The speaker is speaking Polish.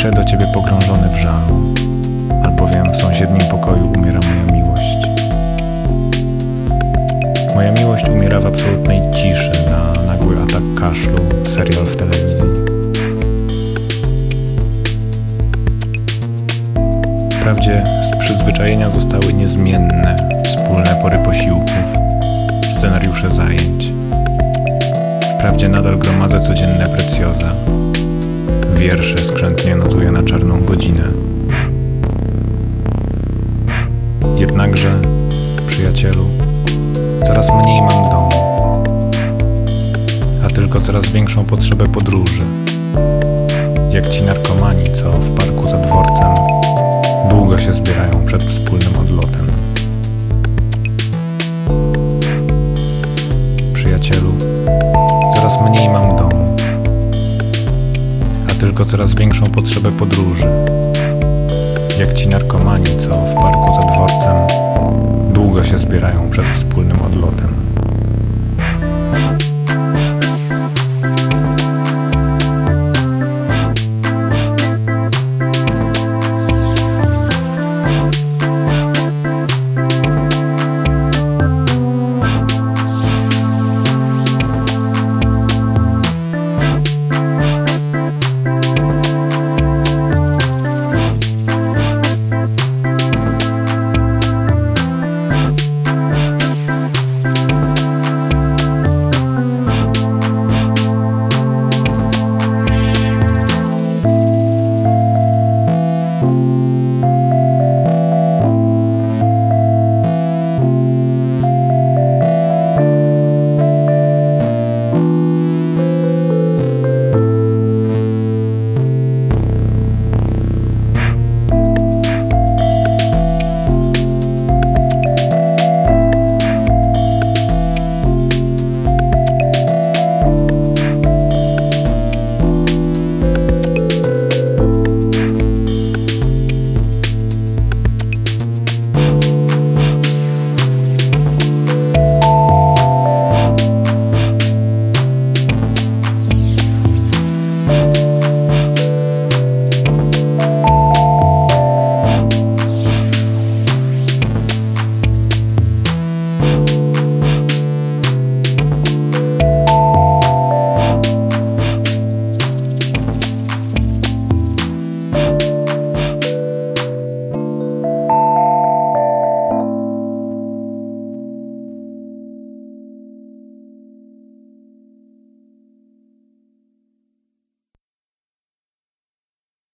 Piszę do ciebie pogrążony w żalu, albowiem w sąsiednim pokoju umiera moja miłość. Moja miłość umiera w absolutnej ciszy na nagły atak kaszlu, serial w telewizji. Wprawdzie z przyzwyczajenia zostały niezmienne wspólne pory posiłków, scenariusze zajęć. Wprawdzie nadal gromadzę codzienne precjoza, Wiersze skrzętnie notuję na czarną godzinę. Jednakże, przyjacielu, coraz mniej mam domu, a tylko coraz większą potrzebę podróży. Jak ci narkomani, co w parku za dworcem tylko coraz większą potrzebę podróży. Jak ci narkomani, co w parku za dworcem długo się zbierają przed wspólnym odlotem.